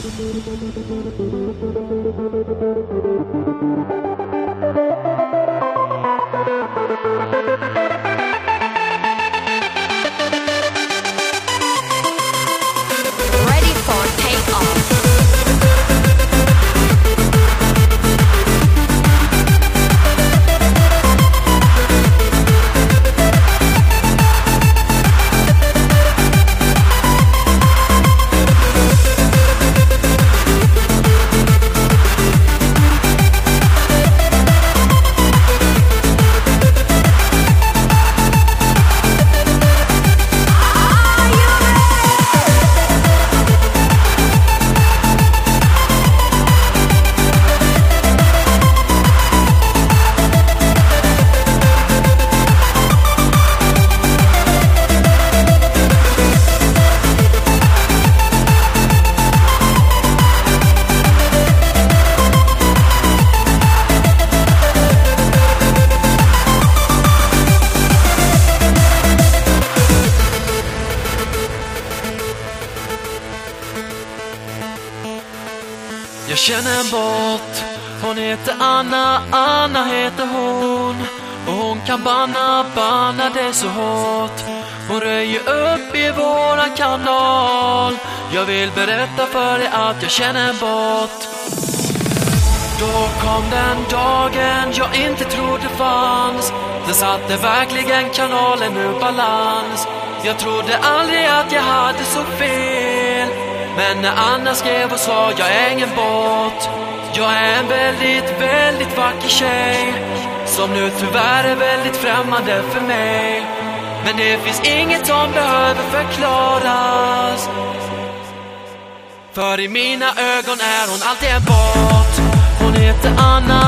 Ready Jag känner en bot, hon heter Anna, Anna heter hon. Och hon kan banna, banna det så hårt. Hon röjer upp i våran kanal. Jag vill berätta för dig att jag känner en bot Då kom den dagen jag inte trodde fanns. Den satte verkligen kanalen ur balans. Jag trodde aldrig att jag hade så fel. Men när Anna skrev och sa jag är ingen bot Jag är en väldigt, väldigt vacker tjej Som nu tyvärr är väldigt främmande för mig. Men det finns inget som behöver förklaras för i mina ögon är hon alltid en bot Hon heter Anna, Anna